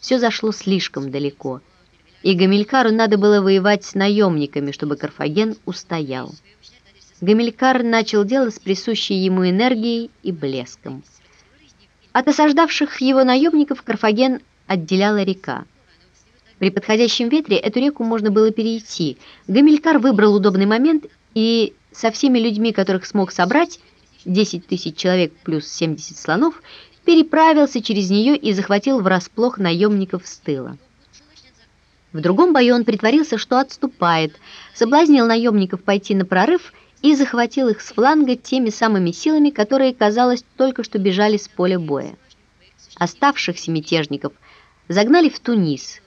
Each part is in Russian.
все зашло слишком далеко, и Гамилькару надо было воевать с наемниками, чтобы Карфаген устоял. Гамилькар начал дело с присущей ему энергией и блеском. От осаждавших его наемников Карфаген отделяла река. При подходящем ветре эту реку можно было перейти. Гамилькар выбрал удобный момент и со всеми людьми, которых смог собрать, 10 тысяч человек плюс 70 слонов, переправился через нее и захватил врасплох наемников с тыла. В другом бою он притворился, что отступает, соблазнил наемников пойти на прорыв и захватил их с фланга теми самыми силами, которые, казалось, только что бежали с поля боя. Оставшихся мятежников загнали в Тунис,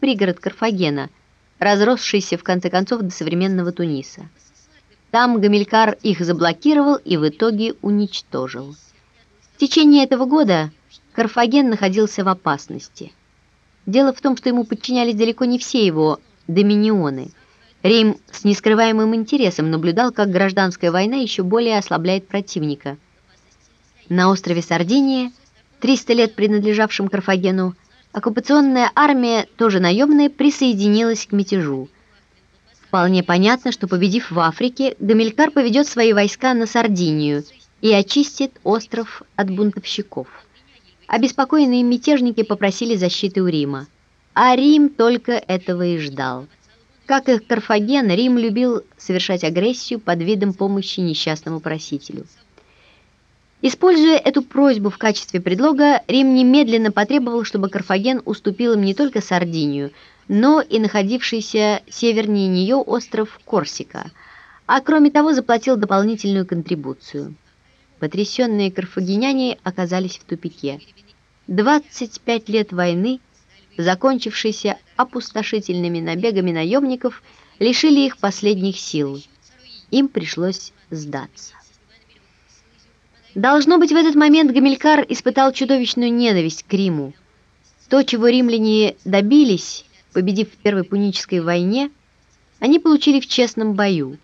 пригород Карфагена, разросшийся в конце концов до современного Туниса. Там Гамилькар их заблокировал и в итоге уничтожил. В течение этого года Карфаген находился в опасности. Дело в том, что ему подчинялись далеко не все его доминионы. Рим с нескрываемым интересом наблюдал, как гражданская война еще более ослабляет противника. На острове Сардиния, 300 лет принадлежавшем Карфагену, оккупационная армия, тоже наемная, присоединилась к мятежу. Вполне понятно, что победив в Африке, Гамилькар поведет свои войска на Сардинию и очистит остров от бунтовщиков. Обеспокоенные мятежники попросили защиты у Рима, а Рим только этого и ждал. Как и Карфаген, Рим любил совершать агрессию под видом помощи несчастному просителю. Используя эту просьбу в качестве предлога, Рим немедленно потребовал, чтобы Карфаген уступил им не только Сардинию, но и находившийся севернее нее остров Корсика, а кроме того заплатил дополнительную контрибуцию. Потрясенные карфагеняне оказались в тупике. 25 лет войны, закончившейся опустошительными набегами наемников, лишили их последних сил. Им пришлось сдаться. Должно быть, в этот момент Гамилькар испытал чудовищную ненависть к Риму. То, чего римляне добились, победив в Первой Пунической войне, они получили в честном бою.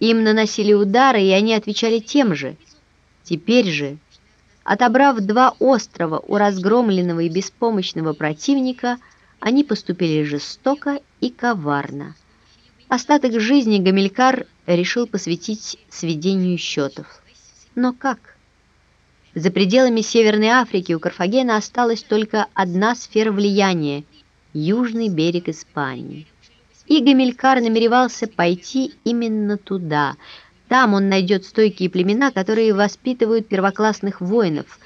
Им наносили удары, и они отвечали тем же. Теперь же, отобрав два острова у разгромленного и беспомощного противника, они поступили жестоко и коварно. Остаток жизни Гамилькар решил посвятить сведению счетов. Но как? За пределами Северной Африки у Карфагена осталась только одна сфера влияния – южный берег Испании. И Гамилькар намеревался пойти именно туда. Там он найдет стойкие племена, которые воспитывают первоклассных воинов,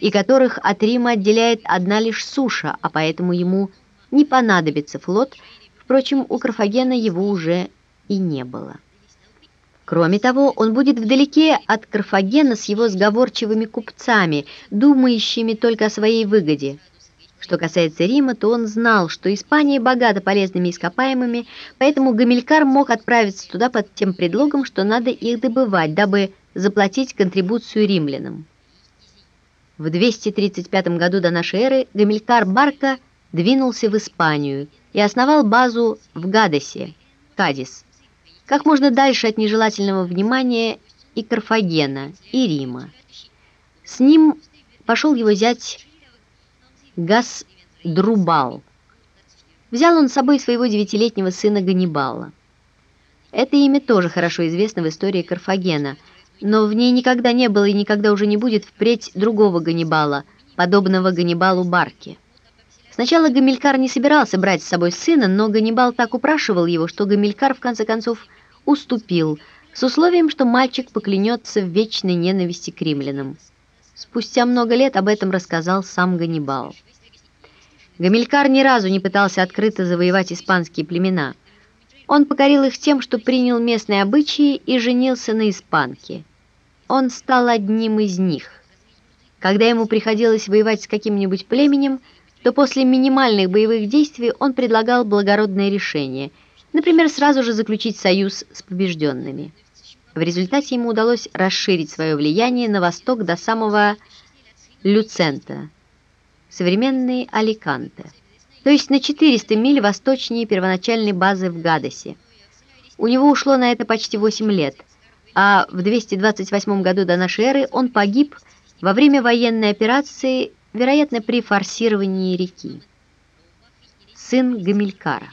и которых от Рима отделяет одна лишь суша, а поэтому ему не понадобится флот, впрочем, у Карфагена его уже и не было. Кроме того, он будет вдалеке от Карфагена с его сговорчивыми купцами, думающими только о своей выгоде. Что касается Рима, то он знал, что Испания богата полезными ископаемыми, поэтому Гамилькар мог отправиться туда под тем предлогом, что надо их добывать, дабы заплатить контрибуцию римлянам. В 235 году до нашей эры Гамилькар Барка двинулся в Испанию и основал базу в Гадесе, Кадис как можно дальше от нежелательного внимания и Карфагена, и Рима. С ним пошел его зять Гас Друбал. Взял он с собой своего девятилетнего сына Ганнибала. Это имя тоже хорошо известно в истории Карфагена, но в ней никогда не было и никогда уже не будет впредь другого Ганнибала, подобного Ганнибалу Барке. Сначала Гамилькар не собирался брать с собой сына, но Ганнибал так упрашивал его, что Гамилькар в конце концов уступил, с условием, что мальчик поклянется в вечной ненависти к римлянам. Спустя много лет об этом рассказал сам Ганнибал. Гамилькар ни разу не пытался открыто завоевать испанские племена. Он покорил их тем, что принял местные обычаи и женился на испанке. Он стал одним из них. Когда ему приходилось воевать с каким-нибудь племенем, то после минимальных боевых действий он предлагал благородное решение – Например, сразу же заключить союз с побежденными. В результате ему удалось расширить свое влияние на восток до самого Люцента, современный Аликанте, то есть на 400 миль восточнее первоначальной базы в Гадесе. У него ушло на это почти 8 лет, а в 228 году до нашей эры он погиб во время военной операции, вероятно, при форсировании реки. сын Гамилькара.